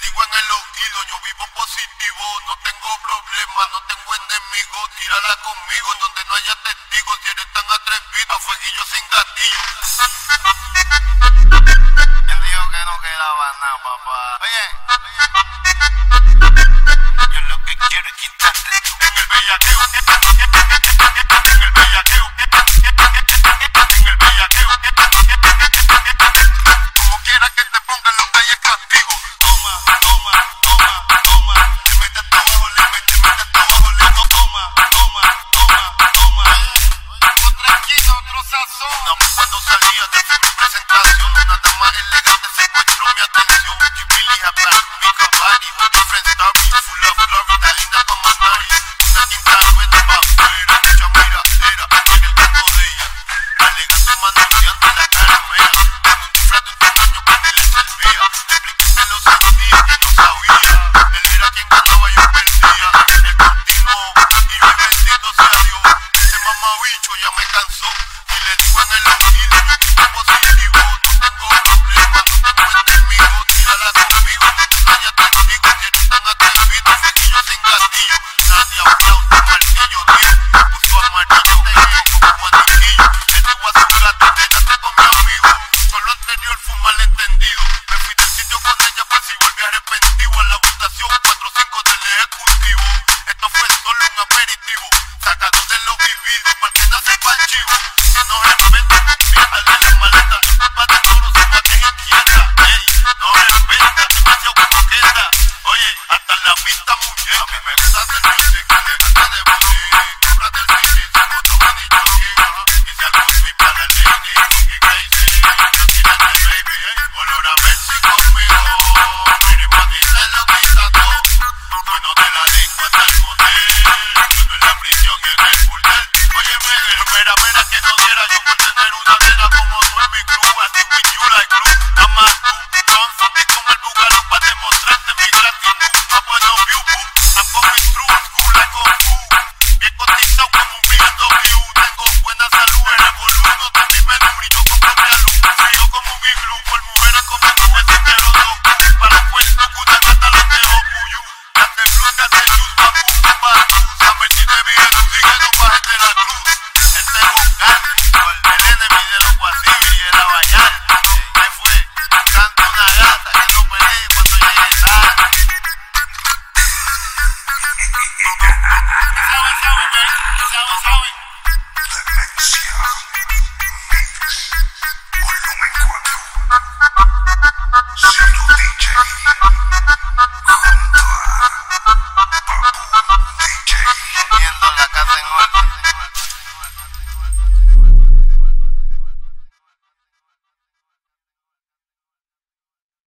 digo en el oído, yo vivo positivo, no tengo problemas, no tengo enemigos, tírala conmigo, donde no haya testigos, si eres tan atrevido, fueguillo sin gatillo. ¿Quién dijo que no quedaba nada, papá? Oye, Yo lo que quiero es quitarte en el bellaqueo, presentación, una dama elegante secuestró mi atención. She really had black make her body, a different story, full of glory, that ain't not on my. Una quinta rueda pa' afuera, mucha mira, era el gato de ella. Elegante manoseando la caramela, con un disfraz de un tamaño que ni le servía. Explíqueme los días que no sabía. Él era quien ganaba, yo perdía. Él continuó y yo bendito sea Dios. Ese mamabicho ya me cansó y le digo en el oído, hasta la pista muñeca, a mí me gusta hacer mera, mera que no diera. Yo por tener una nena como tú en mi crew, así with you like glue, nada más tú, Johnson, con el bugalo para demostrarte mi gratitud, a bueno view, boo, I'm coming through, school like Kung Fu, bien cotizado como un BMW, tengo buena salud, eres boludo de mi menú, yo con propia luz, frío como un iglú, por mujeres como tú, ese te lo doy, para cuento, una gata lo tengo puyu, date blue, date juice, papu, papu, Shadow DJ junto a